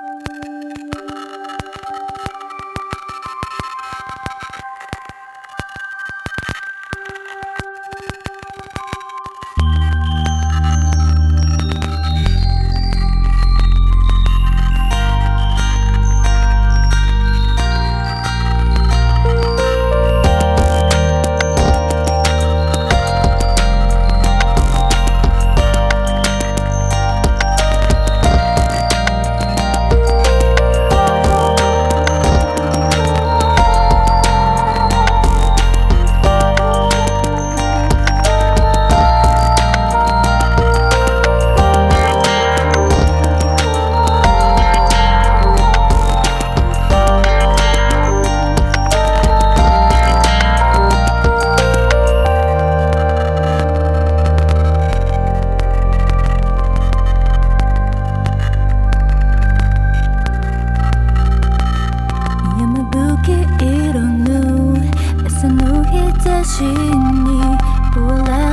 Música 吸引你不来。